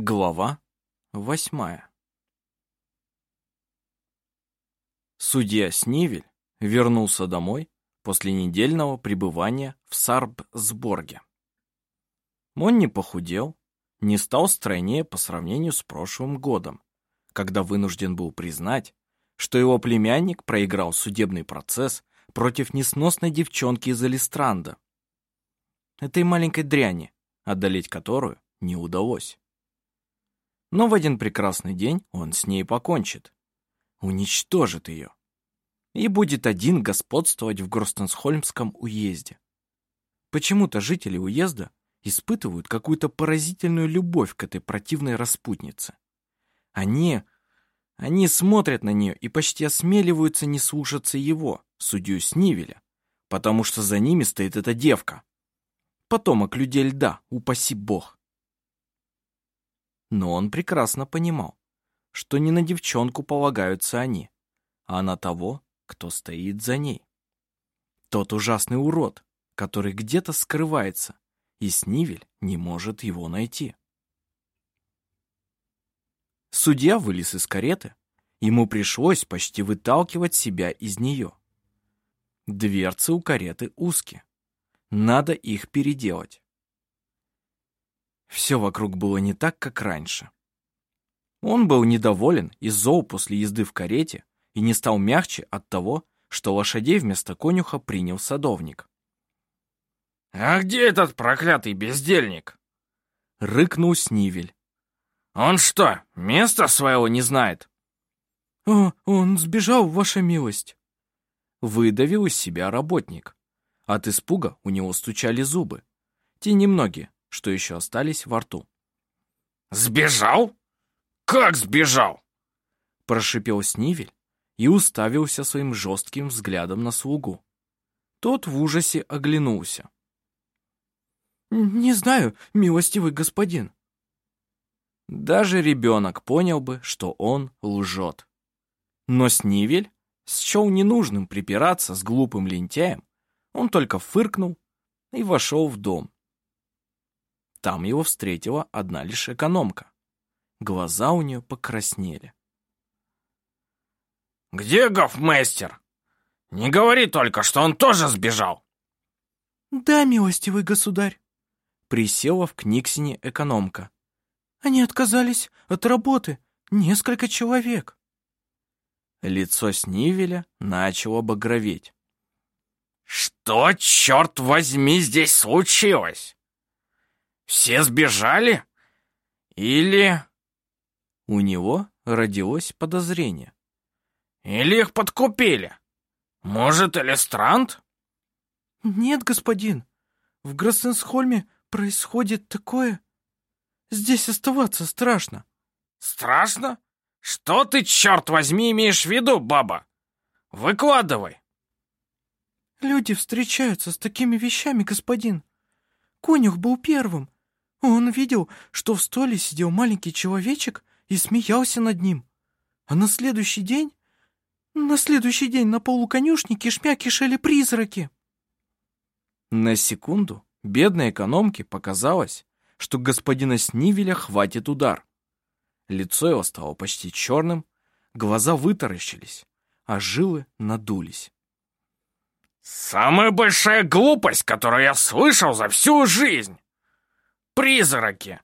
Глава восьмая Судья Снивель вернулся домой после недельного пребывания в Сарбсборге. Он не похудел, не стал стройнее по сравнению с прошлым годом, когда вынужден был признать, что его племянник проиграл судебный процесс против несносной девчонки из Алистранда. Этой маленькой дряни, одолеть которую не удалось. Но в один прекрасный день он с ней покончит. Уничтожит ее. И будет один господствовать в Гростенсхольмском уезде. Почему-то жители уезда испытывают какую-то поразительную любовь к этой противной распутнице. Они... Они смотрят на нее и почти осмеливаются не слушаться его, судью Снивеля, потому что за ними стоит эта девка. Потомок людей льда, упаси бог. Но он прекрасно понимал, что не на девчонку полагаются они, а на того, кто стоит за ней. Тот ужасный урод, который где-то скрывается, и Снивель не может его найти. Судья вылез из кареты, ему пришлось почти выталкивать себя из нее. Дверцы у кареты узкие, надо их переделать. Все вокруг было не так, как раньше. Он был недоволен и зол после езды в карете и не стал мягче от того, что лошадей вместо конюха принял садовник. «А где этот проклятый бездельник?» — рыкнул Снивель. «Он что, места своего не знает?» «О, он сбежал, ваша милость!» Выдавил из себя работник. От испуга у него стучали зубы. Те немногие, что еще остались во рту. «Сбежал? Как сбежал?» Прошипел Снивель и уставился своим жестким взглядом на слугу. Тот в ужасе оглянулся. «Не знаю, милостивый господин». Даже ребенок понял бы, что он лжет. Но Снивель счел ненужным припираться с глупым лентяем, он только фыркнул и вошел в дом. Там его встретила одна лишь экономка. Глаза у нее покраснели. «Где гофмейстер? Не говори только, что он тоже сбежал!» «Да, милостивый государь!» Присела в Книксине экономка. «Они отказались от работы. Несколько человек». Лицо Снивеля начало багроветь. «Что, черт возьми, здесь случилось?» Все сбежали? Или...» У него родилось подозрение. «Или их подкупили? Может, Элистрант?» «Нет, господин. В Гроссенсхольме происходит такое... Здесь оставаться страшно». «Страшно? Что ты, черт возьми, имеешь в виду, баба? Выкладывай!» «Люди встречаются с такими вещами, господин. Конюх был первым, он видел, что в столе сидел маленький человечек и смеялся над ним. А на следующий день... На следующий день на полу конюшни кишмя кишели призраки. На секунду бедной экономке показалось, что господина Снивеля хватит удар. Лицо его стало почти черным, глаза вытаращились, а жилы надулись. «Самая большая глупость, которую я слышал за всю жизнь!» Призраки.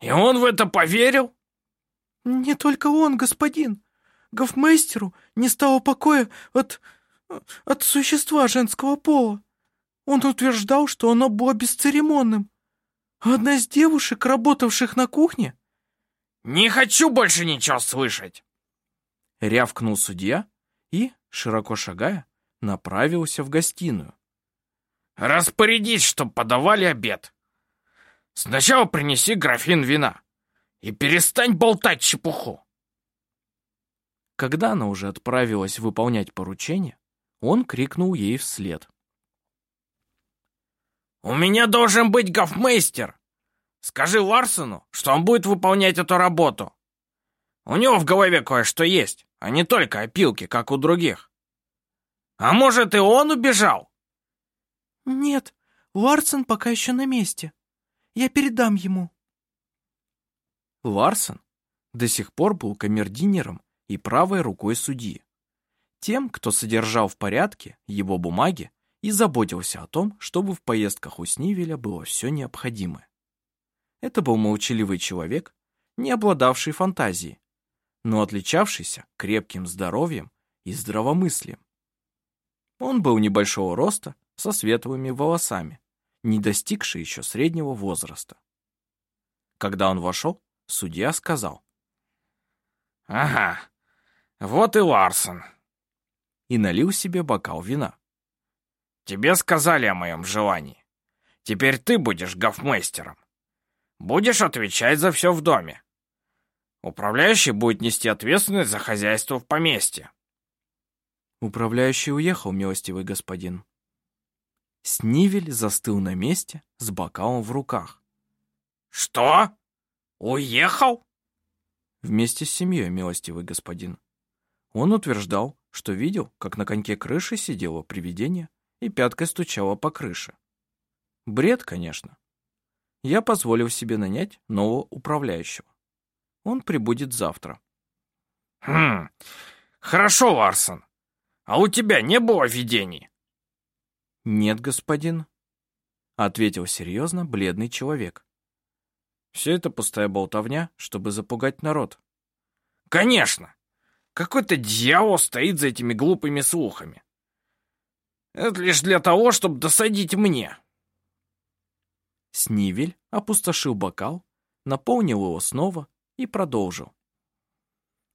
И он в это поверил? Не только он, господин. Гофмейстеру не стало покоя от... от существа женского пола. Он утверждал, что оно было бесцеремонным. одна из девушек, работавших на кухне... «Не хочу больше ничего слышать!» Рявкнул судья и, широко шагая, направился в гостиную. «Распорядись, чтоб подавали обед. Сначала принеси графин вина и перестань болтать чепуху. Когда она уже отправилась выполнять поручение, он крикнул ей вслед. «У меня должен быть гофмейстер! Скажи Ларсону, что он будет выполнять эту работу. У него в голове кое-что есть, а не только опилки, как у других. А может, и он убежал?» «Нет, Ларсон пока еще на месте», я передам ему». Ларсон до сих пор был камердинером и правой рукой судьи. Тем, кто содержал в порядке его бумаги и заботился о том, чтобы в поездках у Снивеля было все необходимое. Это был молчаливый человек, не обладавший фантазией, но отличавшийся крепким здоровьем и здравомыслием. Он был небольшого роста, со светлыми волосами, не достигший еще среднего возраста. Когда он вошел, судья сказал. «Ага, вот и Ларсон». И налил себе бокал вина. «Тебе сказали о моем желании. Теперь ты будешь гофмейстером. Будешь отвечать за все в доме. Управляющий будет нести ответственность за хозяйство в поместье. Управляющий уехал, милостивый господин. Снивель застыл на месте с бокалом в руках. Что? Уехал? Вместе с семьей, милостивый господин. Он утверждал, что видел, как на коньке крыши сидело привидение и пяткой стучало по крыше. Бред, конечно. Я позволил себе нанять нового управляющего. Он прибудет завтра. Хм, хорошо, Ларсон. А у тебя не было видений? Нет, господин, ответил серьезно бледный человек. Все это пустая болтовня, чтобы запугать народ. Конечно. Какой-то дьявол стоит за этими глупыми слухами. Это лишь для того, чтобы досадить мне. Снивель опустошил бокал, наполнил его снова и продолжил.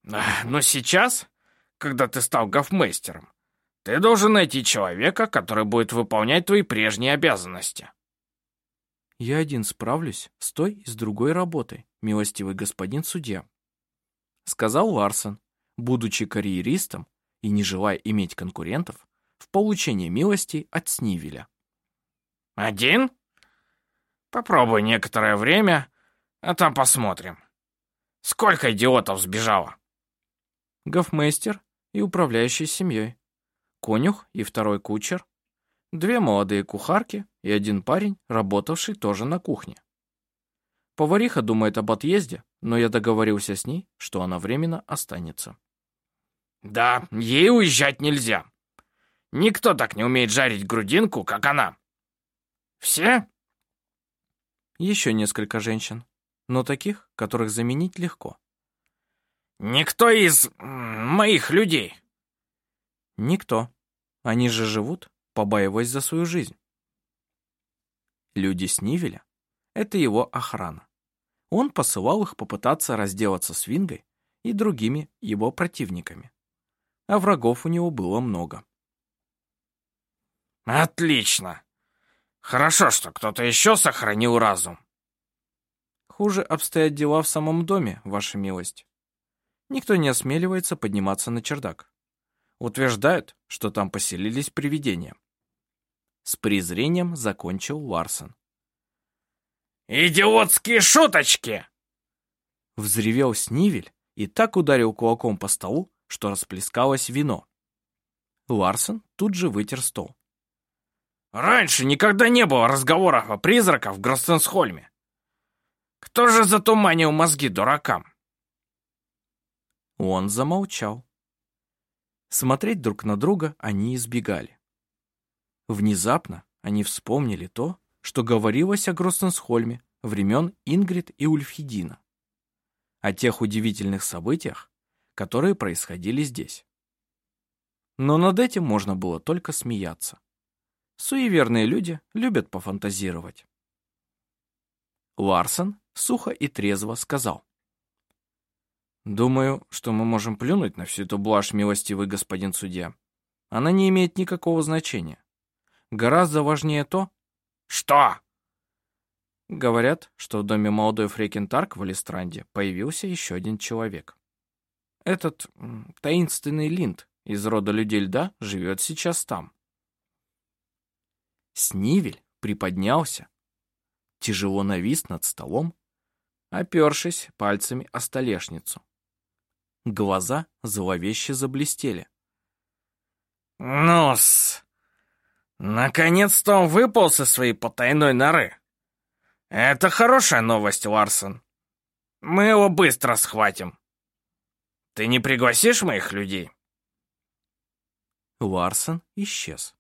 «Но сейчас, когда ты стал гофмейстером, ты должен найти человека, который будет выполнять твои прежние обязанности». «Я один справлюсь с той и с другой работой, милостивый господин судья», сказал Ларсон, будучи карьеристом и не желая иметь конкурентов в получении милости от Снивеля. «Один? Попробуй некоторое время, а там посмотрим». Сколько идиотов сбежало? Гофмейстер и управляющий семьей. Конюх и второй кучер. Две молодые кухарки и один парень, работавший тоже на кухне. Повариха думает об отъезде, но я договорился с ней, что она временно останется. Да, ей уезжать нельзя. Никто так не умеет жарить грудинку, как она. Все? Еще несколько женщин но таких, которых заменить легко. «Никто из моих людей?» «Никто. Они же живут, побаиваясь за свою жизнь». Люди Снивеля — это его охрана. Он посылал их попытаться разделаться с Вингой и другими его противниками. А врагов у него было много. «Отлично! Хорошо, что кто-то еще сохранил разум. Хуже обстоят дела в самом доме, ваша милость. Никто не осмеливается подниматься на чердак. Утверждают, что там поселились привидения. С презрением закончил Ларсон. «Идиотские шуточки!» Взревел Снивель и так ударил кулаком по столу, что расплескалось вино. Ларсон тут же вытер стол. «Раньше никогда не было разговоров о призраках в Гростенсхольме. Кто же затуманил мозги дуракам? Он замолчал. Смотреть друг на друга они избегали. Внезапно они вспомнили то, что говорилось о Гроссенсхольме времен Ингрид и Ульфхедина, о тех удивительных событиях, которые происходили здесь. Но над этим можно было только смеяться. Суеверные люди любят пофантазировать. Ларсон сухо и трезво сказал. «Думаю, что мы можем плюнуть на всю эту блажь, милостивый господин судья. Она не имеет никакого значения. Гораздо важнее то...» «Что?» Говорят, что в доме молодой Фрекентарк в Алистранде появился еще один человек. Этот таинственный Линд из рода людей льда живет сейчас там. Снивель приподнялся, тяжело навис над столом опершись пальцами о столешницу. Глаза зловеще заблестели. «Ну-с, наконец-то он выпал со своей потайной норы. Это хорошая новость, Ларсон. Мы его быстро схватим. Ты не пригласишь моих людей?» Ларсон исчез.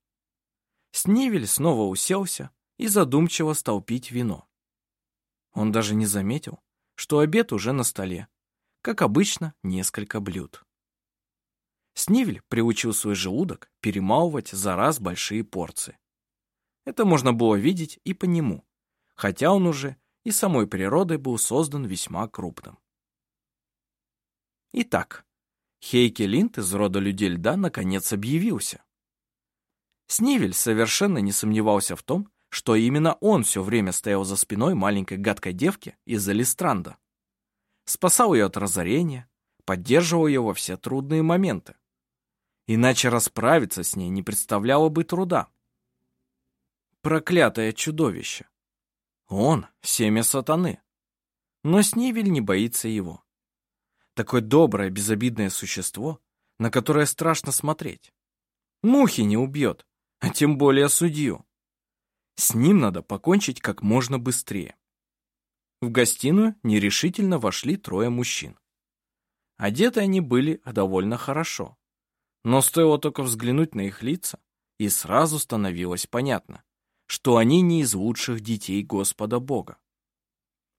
Снивель снова уселся и задумчиво стал пить вино. Он даже не заметил, что обед уже на столе. Как обычно, несколько блюд. Снивель приучил свой желудок перемалывать за раз большие порции. Это можно было видеть и по нему, хотя он уже и самой природой был создан весьма крупным. Итак, Хейке Линд из рода людей льда наконец объявился. Снивель совершенно не сомневался в том, что именно он все время стоял за спиной маленькой гадкой девки из Алистранда. Спасал ее от разорения, поддерживал ее во все трудные моменты. Иначе расправиться с ней не представляло бы труда. Проклятое чудовище. Он — семя сатаны. Но Снивель не боится его. Такое доброе, безобидное существо, на которое страшно смотреть. Мухи не убьет, а тем более судью. С ним надо покончить как можно быстрее. В гостиную нерешительно вошли трое мужчин. Одеты они были довольно хорошо. Но стоило только взглянуть на их лица, и сразу становилось понятно, что они не из лучших детей Господа Бога.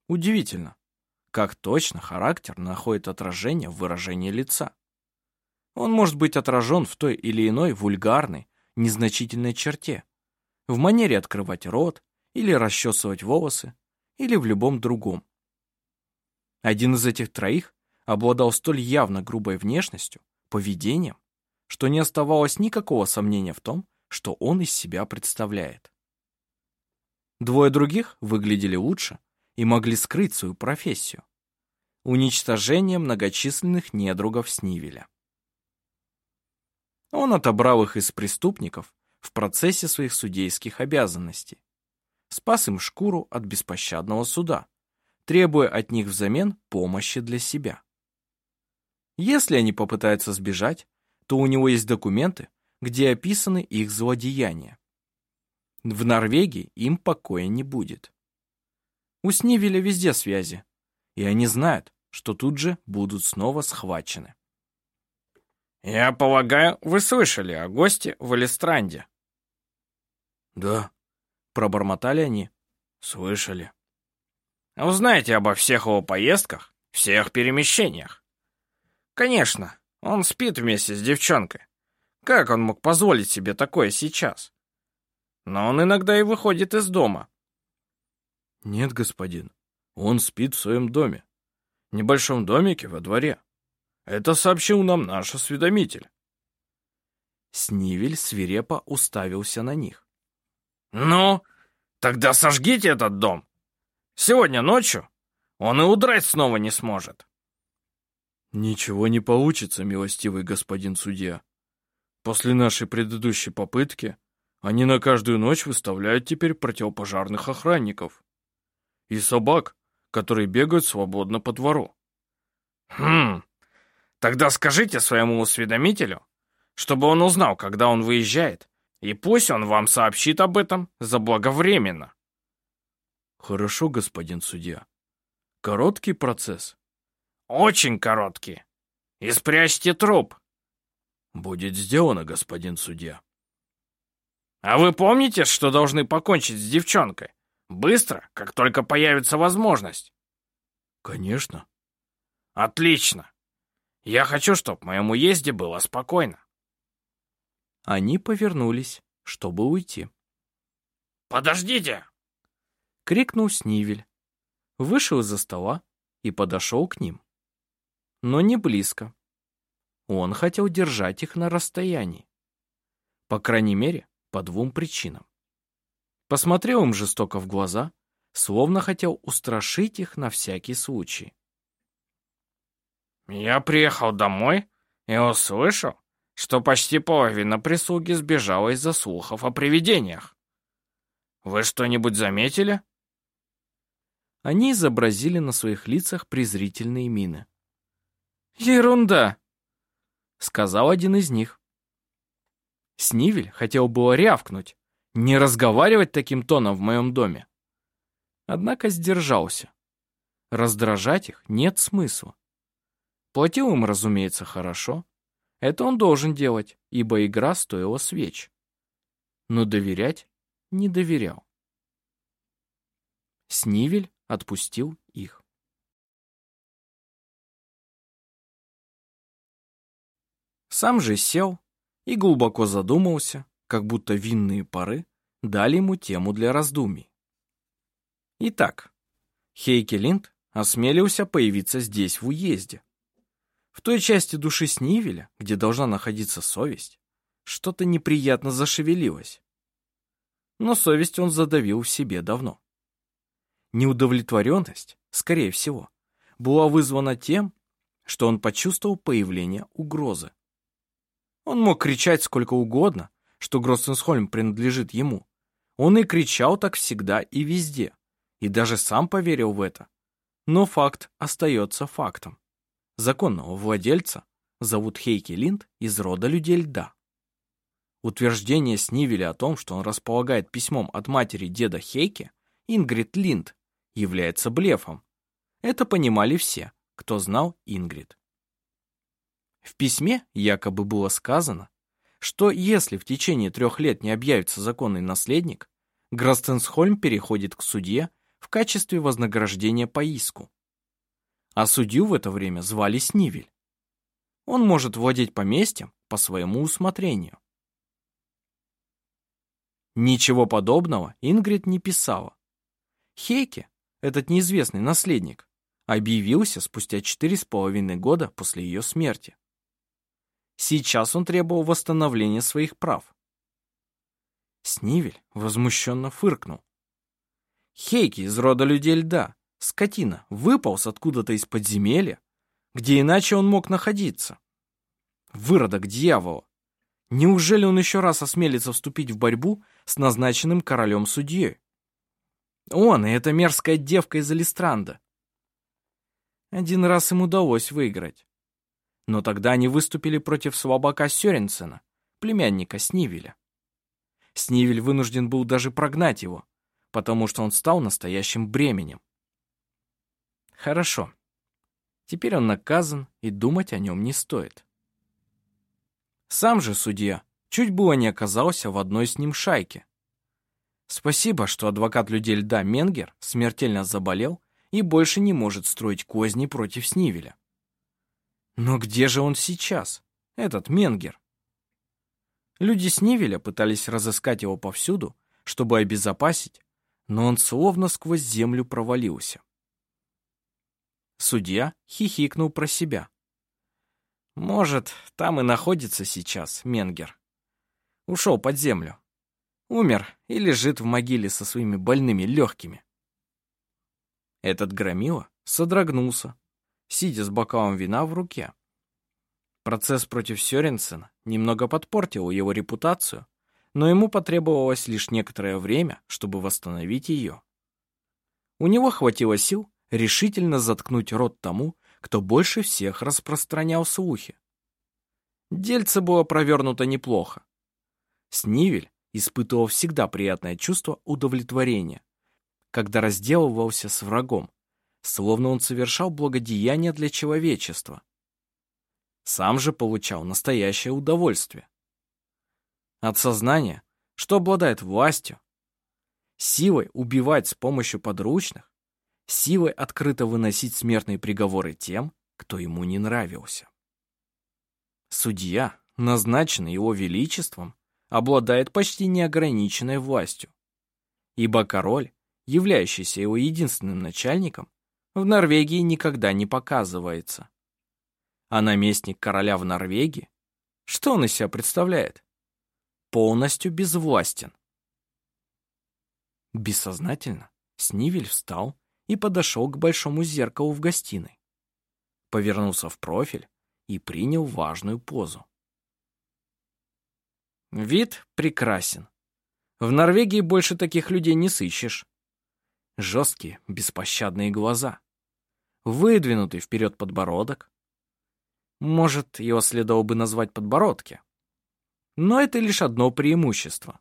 Удивительно, как точно характер находит отражение в выражении лица. Он может быть отражен в той или иной вульгарной, незначительной черте, в манере открывать рот или расчесывать волосы, или в любом другом. Один из этих троих обладал столь явно грубой внешностью, поведением, что не оставалось никакого сомнения в том, что он из себя представляет. Двое других выглядели лучше, и могли скрыть свою профессию – уничтожение многочисленных недругов Снивеля. Он отобрал их из преступников в процессе своих судейских обязанностей, спас им шкуру от беспощадного суда, требуя от них взамен помощи для себя. Если они попытаются сбежать, то у него есть документы, где описаны их злодеяния. В Норвегии им покоя не будет. У Снивеля везде связи, и они знают, что тут же будут снова схвачены. «Я полагаю, вы слышали о госте в Алистранде?» «Да», — пробормотали они. «Слышали». «Узнаете обо всех его поездках, всех перемещениях?» «Конечно, он спит вместе с девчонкой. Как он мог позволить себе такое сейчас?» «Но он иногда и выходит из дома, «Нет, господин, он спит в своем доме. Небольшом домике во дворе. Это сообщил нам наш осведомитель». Снивель свирепо уставился на них. «Ну, тогда сожгите этот дом. Сегодня ночью он и удрать снова не сможет». «Ничего не получится, милостивый господин судья. После нашей предыдущей попытки они на каждую ночь выставляют теперь противопожарных охранников и собак, которые бегают свободно по двору. Хм, тогда скажите своему осведомителю, чтобы он узнал, когда он выезжает, и пусть он вам сообщит об этом заблаговременно. Хорошо, господин судья. Короткий процесс? Очень короткий. И спрячьте труп. Будет сделано, господин судья. А вы помните, что должны покончить с девчонкой? Быстро, как только появится возможность. Конечно. Отлично. Я хочу, чтобы моему езде было спокойно. Они повернулись, чтобы уйти. «Подождите!» — крикнул Снивель. Вышел из-за стола и подошел к ним. Но не близко. Он хотел держать их на расстоянии. По крайней мере, по двум причинам. Посмотрел им жестоко в глаза, словно хотел устрашить их на всякий случай. «Я приехал домой и услышал, что почти половина прислуги сбежала из-за слухов о привидениях. Вы что-нибудь заметили?» Они изобразили на своих лицах презрительные мины. «Ерунда!» — сказал один из них. Снивель хотел было рявкнуть, не разговаривать таким тоном в моем доме. Однако сдержался. Раздражать их нет смысла. Платил им, разумеется, хорошо. Это он должен делать, ибо игра стоила свеч. Но доверять не доверял. Снивель отпустил их. Сам же сел и глубоко задумался, как будто винные пары дали ему тему для раздумий. Итак, Хейке Линд осмелился появиться здесь, в уезде. В той части души Снивеля, где должна находиться совесть, что-то неприятно зашевелилось. Но совесть он задавил в себе давно. Неудовлетворенность, скорее всего, была вызвана тем, что он почувствовал появление угрозы. Он мог кричать сколько угодно, что Гроссенсхольм принадлежит ему. Он и кричал так всегда и везде, и даже сам поверил в это. Но факт остается фактом. Законного владельца зовут Хейки Линд из рода людей льда. Утверждение Снивеля о том, что он располагает письмом от матери деда Хейки, Ингрид Линд, является блефом. Это понимали все, кто знал Ингрид. В письме якобы было сказано, что если в течение трех лет не объявится законный наследник, Грастенсхольм переходит к судье в качестве вознаграждения по иску. А судью в это время звали Снивель. Он может владеть поместьем по своему усмотрению. Ничего подобного Ингрид не писала. Хейке, этот неизвестный наследник, объявился спустя четыре с половиной года после ее смерти. Сейчас он требовал восстановления своих прав. Снивель возмущенно фыркнул. Хейки из рода людей льда, скотина, выполз откуда-то из подземелья, где иначе он мог находиться. Выродок дьявола. Неужели он еще раз осмелится вступить в борьбу с назначенным королем-судьей? Он и эта мерзкая девка из Алистранда. Один раз им удалось выиграть. Но тогда они выступили против слабака Сёренсена, племянника Снивеля. Снивель вынужден был даже прогнать его, потому что он стал настоящим бременем. Хорошо. Теперь он наказан, и думать о нем не стоит. Сам же судья чуть было не оказался в одной с ним шайке. Спасибо, что адвокат людей льда Менгер смертельно заболел и больше не может строить козни против Снивеля. Но где же он сейчас, этот Менгер? Люди Снивеля пытались разыскать его повсюду, чтобы обезопасить, но он словно сквозь землю провалился. Судья хихикнул про себя. Может, там и находится сейчас Менгер. Ушел под землю. Умер и лежит в могиле со своими больными легкими. Этот громила содрогнулся, сидя с бокалом вина в руке. Процесс против Сёренсена немного подпортил его репутацию, но ему потребовалось лишь некоторое время, чтобы восстановить ее. У него хватило сил решительно заткнуть рот тому, кто больше всех распространял слухи. Дельце было провернуто неплохо. Снивель испытывал всегда приятное чувство удовлетворения, когда разделывался с врагом, словно он совершал благодеяние для человечества. Сам же получал настоящее удовольствие от сознания, что обладает властью, силой убивать с помощью подручных, силой открыто выносить смертные приговоры тем, кто ему не нравился. Судья, назначенный его величеством, обладает почти неограниченной властью, ибо король, являющийся его единственным начальником, в Норвегии никогда не показывается. А наместник короля в Норвегии, что он из себя представляет? полностью безвластен. Бессознательно Снивель встал и подошел к большому зеркалу в гостиной. Повернулся в профиль и принял важную позу. Вид прекрасен. В Норвегии больше таких людей не сыщешь. Жесткие, беспощадные глаза. Выдвинутый вперед подбородок. Может, его следовало бы назвать подбородки. Но это лишь одно преимущество.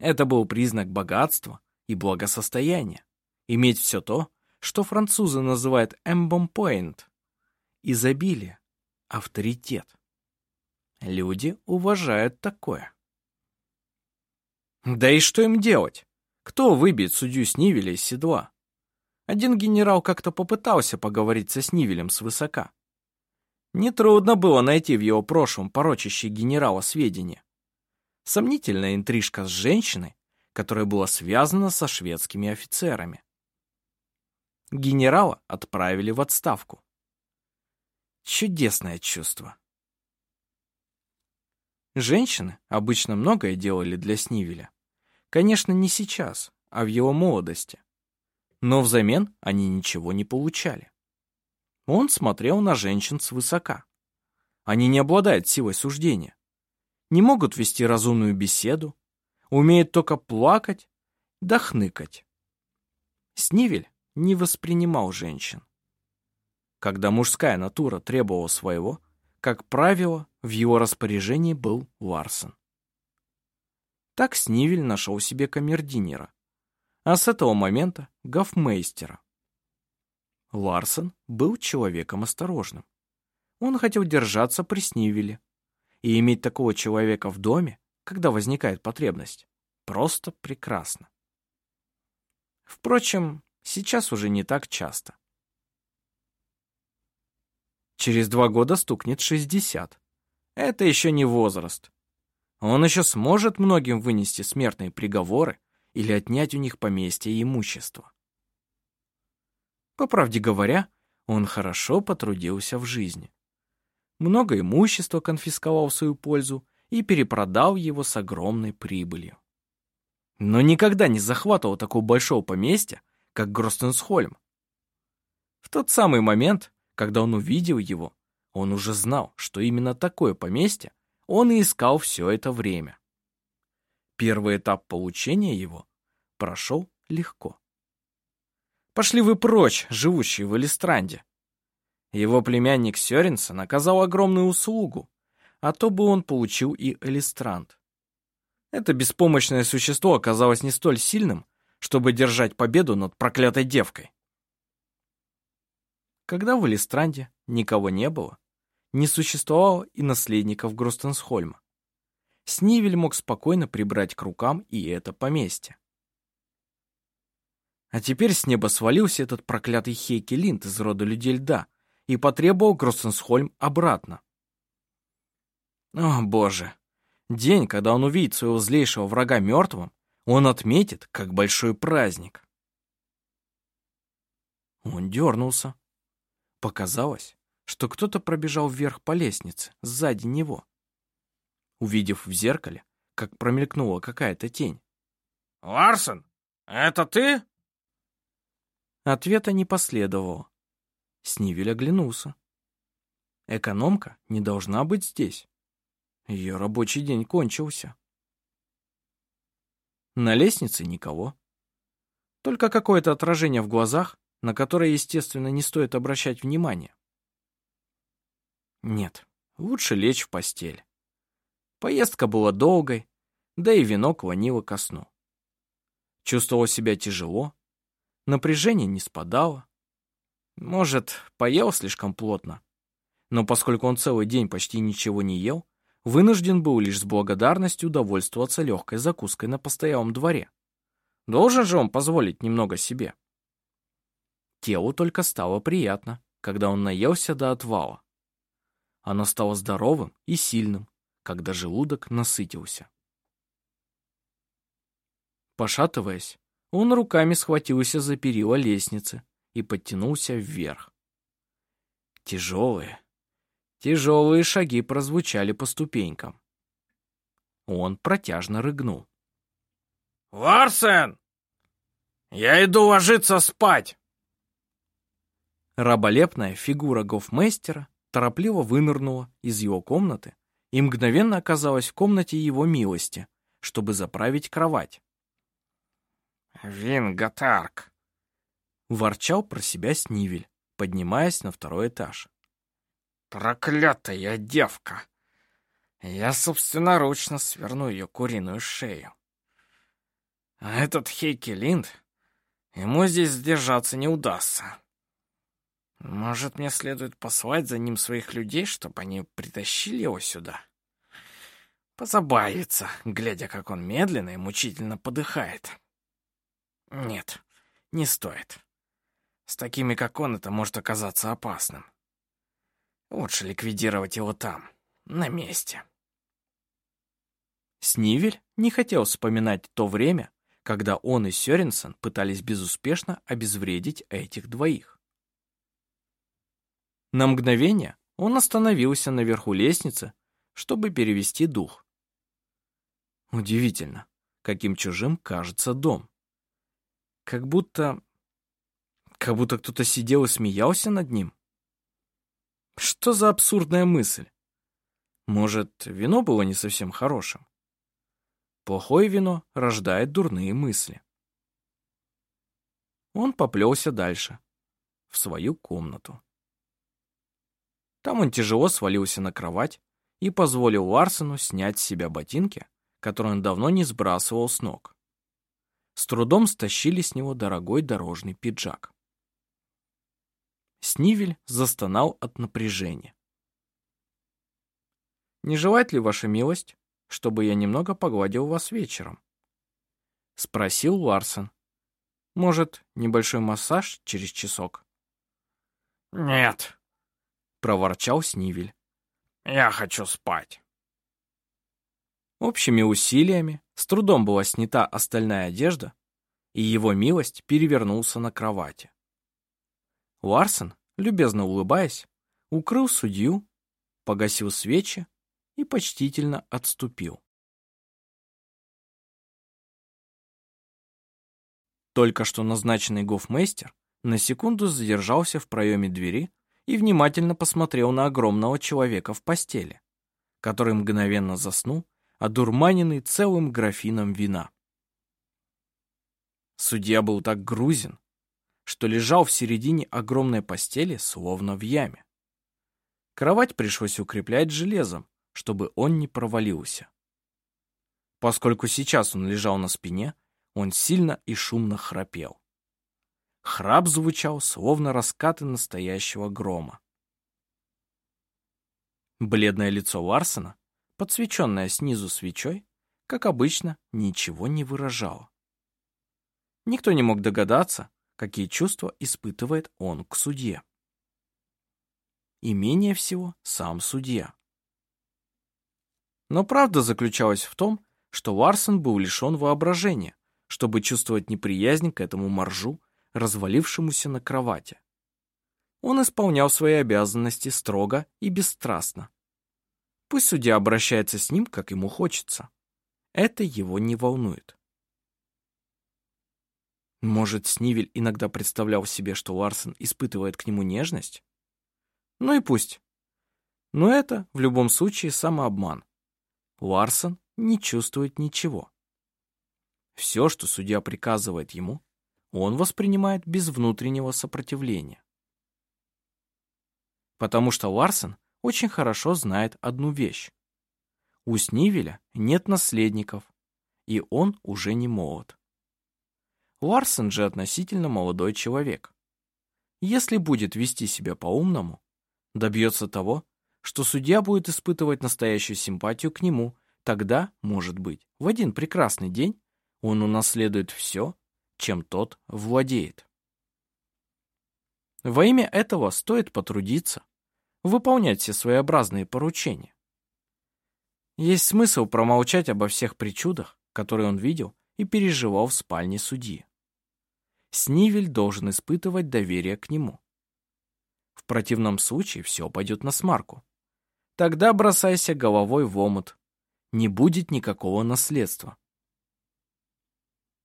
Это был признак богатства и благосостояния. Иметь все то, что французы называют «эмбомпоинт» — изобилие, авторитет. Люди уважают такое. Да и что им делать? Кто выбьет судью Снивеля из седла? Один генерал как-то попытался поговорить со Снивелем свысока. Нетрудно было найти в его прошлом порочащие генерала сведения. Сомнительная интрижка с женщиной, которая была связана со шведскими офицерами. Генерала отправили в отставку. Чудесное чувство. Женщины обычно многое делали для Снивеля. Конечно, не сейчас, а в его молодости. Но взамен они ничего не получали. Он смотрел на женщин свысока. Они не обладают силой суждения, не могут вести разумную беседу, умеют только плакать да хныкать. Снивель не воспринимал женщин. Когда мужская натура требовала своего, как правило, в его распоряжении был Ларсон. Так Снивель нашел себе камердинера, а с этого момента — гофмейстера. Ларсон был человеком осторожным. Он хотел держаться при Снивеле. И иметь такого человека в доме, когда возникает потребность, просто прекрасно. Впрочем, сейчас уже не так часто. Через два года стукнет 60. Это еще не возраст. Он еще сможет многим вынести смертные приговоры или отнять у них поместье и имущество. По правде говоря, он хорошо потрудился в жизни. Много имущества конфисковал в свою пользу и перепродал его с огромной прибылью. Но никогда не захватывал такого большого поместья, как Гростенсхольм. В тот самый момент, когда он увидел его, он уже знал, что именно такое поместье он и искал все это время. Первый этап получения его прошел легко. Пошли вы прочь, живущие в Элистранде. Его племянник Сёренсен оказал огромную услугу, а то бы он получил и Элистранд. Это беспомощное существо оказалось не столь сильным, чтобы держать победу над проклятой девкой. Когда в Элистранде никого не было, не существовало и наследников Гростенсхольма. Снивель мог спокойно прибрать к рукам и это поместье. А теперь с неба свалился этот проклятый Хейки Линд из рода людей льда и потребовал Гроссенсхольм обратно. О, боже! День, когда он увидит своего злейшего врага мертвым, он отметит, как большой праздник. Он дернулся. Показалось, что кто-то пробежал вверх по лестнице, сзади него. Увидев в зеркале, как промелькнула какая-то тень. «Ларсон, это ты?» Ответа не последовало. Снивель оглянулся. Экономка не должна быть здесь. Ее рабочий день кончился. На лестнице никого. Только какое-то отражение в глазах, на которое, естественно, не стоит обращать внимания. Нет, лучше лечь в постель. Поездка была долгой, да и вино клонило ко сну. Чувствовал себя тяжело, напряжение не спадало. Может, поел слишком плотно, но поскольку он целый день почти ничего не ел, вынужден был лишь с благодарностью удовольствоваться легкой закуской на постоялом дворе. Должен же он позволить немного себе. Телу только стало приятно, когда он наелся до отвала. Оно стало здоровым и сильным, когда желудок насытился. Пошатываясь, он руками схватился за перила лестницы и подтянулся вверх. Тяжелые, тяжелые шаги прозвучали по ступенькам. Он протяжно рыгнул. «Ларсен! Я иду ложиться спать!» Раболепная фигура гофмейстера торопливо вынырнула из его комнаты и мгновенно оказалась в комнате его милости, чтобы заправить кровать. «Винготарк!» — ворчал про себя Снивель, поднимаясь на второй этаж. «Проклятая девка! Я собственноручно сверну ее куриную шею. А этот Хейки Линд, ему здесь сдержаться не удастся. Может, мне следует послать за ним своих людей, чтобы они притащили его сюда? Позабавиться, глядя, как он медленно и мучительно подыхает. Нет, не стоит. С такими, как он, это может оказаться опасным. Лучше ликвидировать его там, на месте. Снивель не хотел вспоминать то время, когда он и Сёренсон пытались безуспешно обезвредить этих двоих. На мгновение он остановился наверху лестницы, чтобы перевести дух. Удивительно, каким чужим кажется дом. Как будто... как будто кто-то сидел и смеялся над ним. Что за абсурдная мысль? Может, вино было не совсем хорошим? Плохое вино рождает дурные мысли. Он поплелся дальше, в свою комнату. Там он тяжело свалился на кровать и позволил Ларсену снять с себя ботинки, которые он давно не сбрасывал с ног. С трудом стащили с него дорогой дорожный пиджак. Снивель застонал от напряжения. «Не желает ли ваша милость, чтобы я немного погладил вас вечером?» — спросил Ларсен. «Может, небольшой массаж через часок?» «Нет», — проворчал Снивель. «Я хочу спать». Общими усилиями с трудом была снята остальная одежда, и его милость перевернулся на кровати. Ларсен, любезно улыбаясь, укрыл судью, погасил свечи и почтительно отступил. Только что назначенный гофмейстер на секунду задержался в проеме двери и внимательно посмотрел на огромного человека в постели, который мгновенно заснул, одурманенный целым графином вина. Судья был так грузен, что лежал в середине огромной постели, словно в яме. Кровать пришлось укреплять железом, чтобы он не провалился. Поскольку сейчас он лежал на спине, он сильно и шумно храпел. Храп звучал, словно раскаты настоящего грома. Бледное лицо Ларсена, подсвеченное снизу свечой, как обычно, ничего не выражало. Никто не мог догадаться, какие чувства испытывает он к судье. И менее всего сам судья. Но правда заключалась в том, что Ларсон был лишен воображения, чтобы чувствовать неприязнь к этому моржу, развалившемуся на кровати. Он исполнял свои обязанности строго и бесстрастно. Пусть судья обращается с ним, как ему хочется. Это его не волнует. Может, Снивель иногда представлял себе, что Ларсон испытывает к нему нежность? Ну и пусть. Но это, в любом случае, самообман. Ларсон не чувствует ничего. Все, что судья приказывает ему, он воспринимает без внутреннего сопротивления. Потому что Ларсон очень хорошо знает одну вещь. У Снивеля нет наследников, и он уже не молод. Ларсон же относительно молодой человек. Если будет вести себя по-умному, добьется того, что судья будет испытывать настоящую симпатию к нему, тогда, может быть, в один прекрасный день он унаследует все, чем тот владеет. Во имя этого стоит потрудиться, выполнять все своеобразные поручения. Есть смысл промолчать обо всех причудах, которые он видел и переживал в спальне судьи. Снивель должен испытывать доверие к нему. В противном случае все пойдет на смарку. Тогда бросайся головой в омут. Не будет никакого наследства.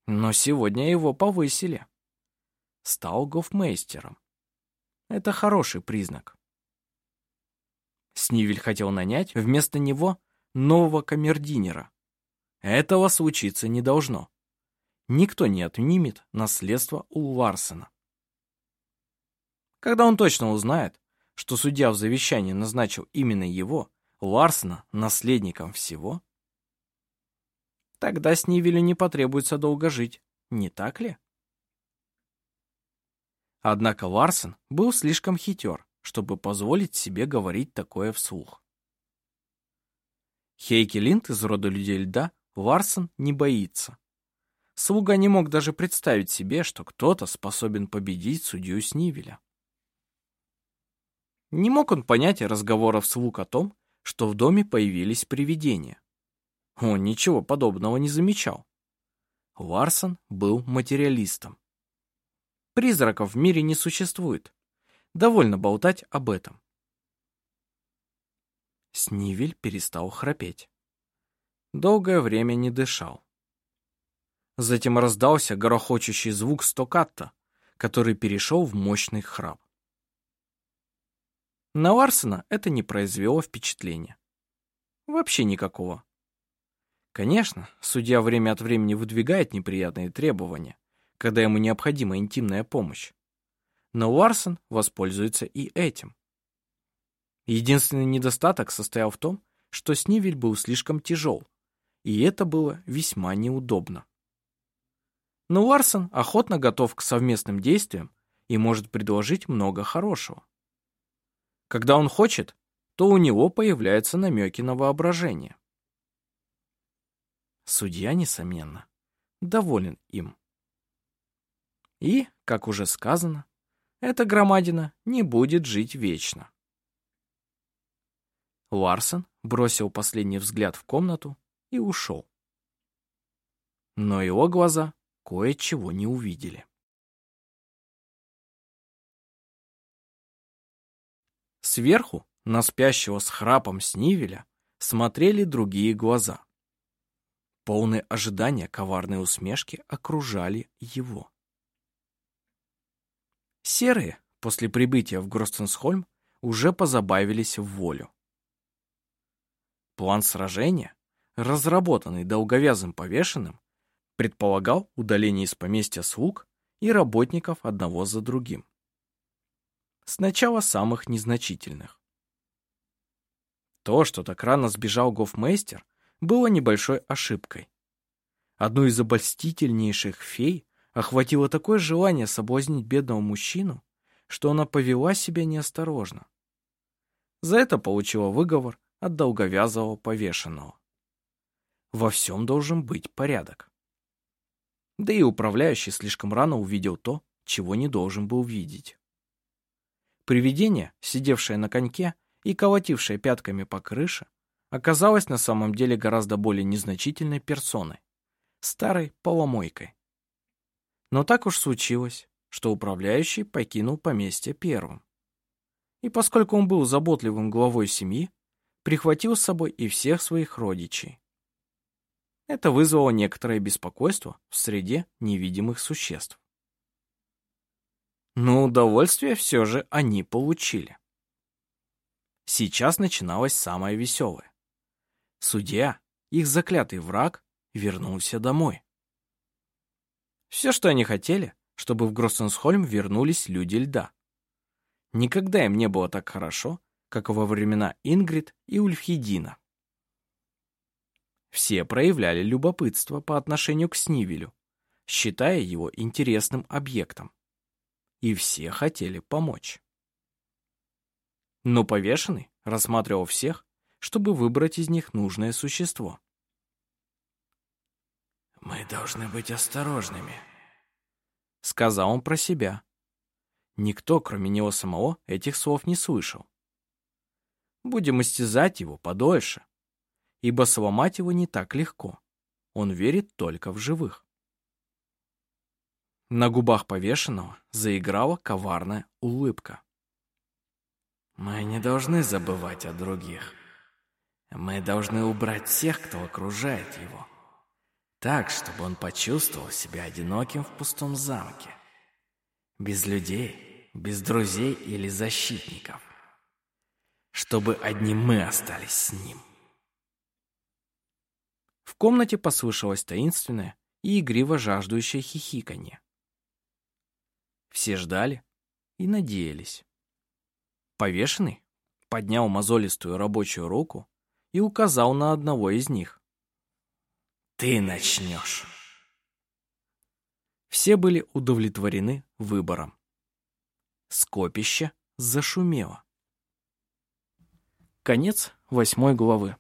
Но сегодня его повысили. Стал гофмейстером. Это хороший признак. Снивель хотел нанять вместо него нового камердинера. Этого случиться не должно. Никто не отнимет наследство у Ларсена. Когда он точно узнает, что судья в завещании назначил именно его, Ларсена, наследником всего, тогда Снивелю не потребуется долго жить, не так ли? Однако Ларсен был слишком хитер, чтобы позволить себе говорить такое вслух. Хейки Линд из рода людей льда Ларсен не боится. Слуга не мог даже представить себе, что кто-то способен победить судью Снивеля. Не мог он понять разговоров слуг о том, что в доме появились привидения. Он ничего подобного не замечал. Ларсон был материалистом. Призраков в мире не существует. Довольно болтать об этом. Снивель перестал храпеть. Долгое время не дышал. Затем раздался грохочущий звук стокатта, который перешел в мощный храп. На Ларсена это не произвело впечатления. Вообще никакого. Конечно, судья время от времени выдвигает неприятные требования, когда ему необходима интимная помощь. Но Ларсон воспользуется и этим. Единственный недостаток состоял в том, что Снивель был слишком тяжел, и это было весьма неудобно. Но Ларсон охотно готов к совместным действиям и может предложить много хорошего. Когда он хочет, то у него появляются намеки на воображение. Судья, несомненно, доволен им. И, как уже сказано, эта громадина не будет жить вечно. Ларсон бросил последний взгляд в комнату и ушел. Но его глаза кое-чего не увидели. Сверху на спящего с храпом Снивеля смотрели другие глаза. Полные ожидания коварной усмешки окружали его. Серые, после прибытия в Гростенсхольм, уже позабавились в волю. План сражения, разработанный долговязым повешенным, предполагал удаление из поместья слуг и работников одного за другим. Сначала самых незначительных. То, что так рано сбежал гофмейстер, было небольшой ошибкой. Одну из обольстительнейших фей охватило такое желание соблазнить бедного мужчину, что она повела себя неосторожно. За это получила выговор от долговязого повешенного. Во всем должен быть порядок. Да и управляющий слишком рано увидел то, чего не должен был видеть. Привидение, сидевшее на коньке и колотившее пятками по крыше, оказалось на самом деле гораздо более незначительной персоной, старой поломойкой. Но так уж случилось, что управляющий покинул поместье первым. И поскольку он был заботливым главой семьи, прихватил с собой и всех своих родичей. Это вызвало некоторое беспокойство в среде невидимых существ. Но удовольствие все же они получили. Сейчас начиналось самое веселое. Судья, их заклятый враг, вернулся домой. Все, что они хотели, чтобы в Гроссенсхольм вернулись люди льда. Никогда им не было так хорошо, как во времена Ингрид и Ульфхедина. Все проявляли любопытство по отношению к Снивелю, считая его интересным объектом. И все хотели помочь. Но повешенный рассматривал всех, чтобы выбрать из них нужное существо. «Мы должны быть осторожными», — сказал он про себя. Никто, кроме него самого, этих слов не слышал. Будем истязать его подольше, ибо сломать его не так легко. Он верит только в живых. На губах повешенного заиграла коварная улыбка. «Мы не должны забывать о других. Мы должны убрать всех, кто окружает его так, чтобы он почувствовал себя одиноким в пустом замке. Без людей, без друзей или защитников. Чтобы одни мы остались с ним. В комнате послышалось таинственное и игриво жаждущее хихиканье. Все ждали и надеялись. Повешенный поднял мозолистую рабочую руку и указал на одного из них. Ты начнешь. Все были удовлетворены выбором. скопище зашумело. Конец восьмой главы.